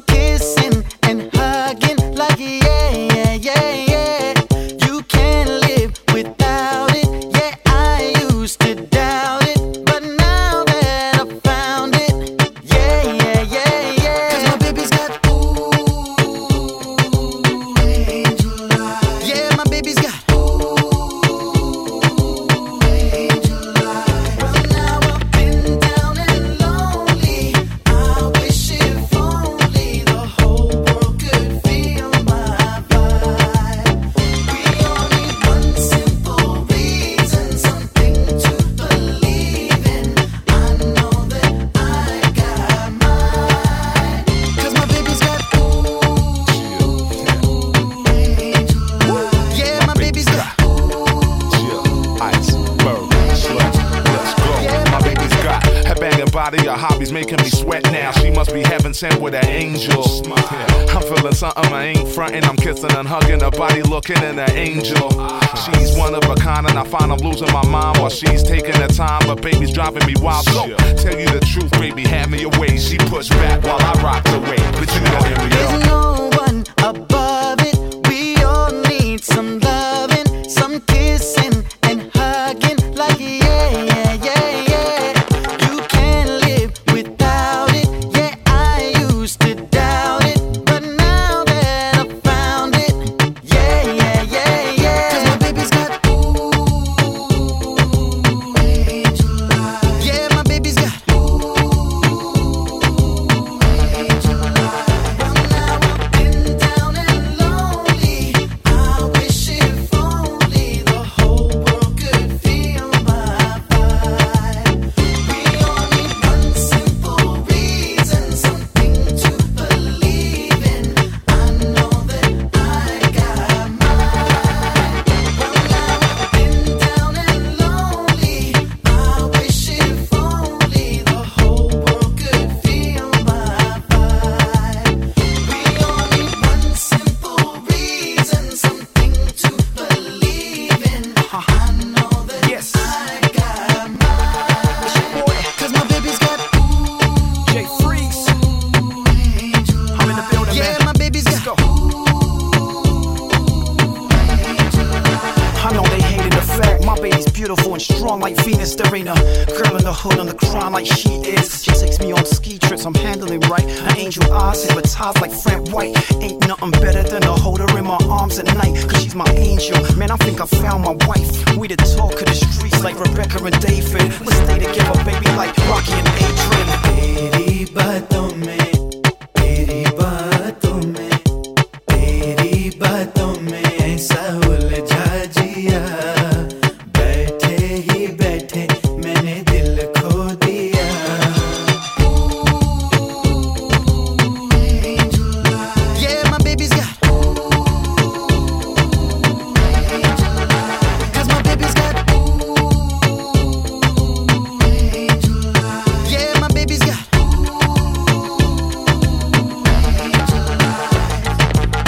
que body, her hobbies making me sweat now. She must be heaven sent with an angel. I'm feeling something I ain't frontin'. I'm kissing and hugging her body, looking at an angel. She's one of a kind, and I find I'm losing my mind while she's taking her time. But baby's driving me wild. So tell you the truth, baby, have me away. She pushed back while I rocked away. But you know, here we There's no one beautiful and strong like Venus Serena. Girl in the hood on the grind like she is. She takes me on ski trips, I'm handling right. Her angel eyes hypnotized like Frank White. Ain't nothing better than to hold her in my arms at night. Cause she's my angel. Man, I think I found my wife. We the talk of the streets like Rebecca and David. Let's stay together, baby, like Rocky and Adrian. तेरी बातों में तेरी बातों में तेरी बातों में ऐसा उलझा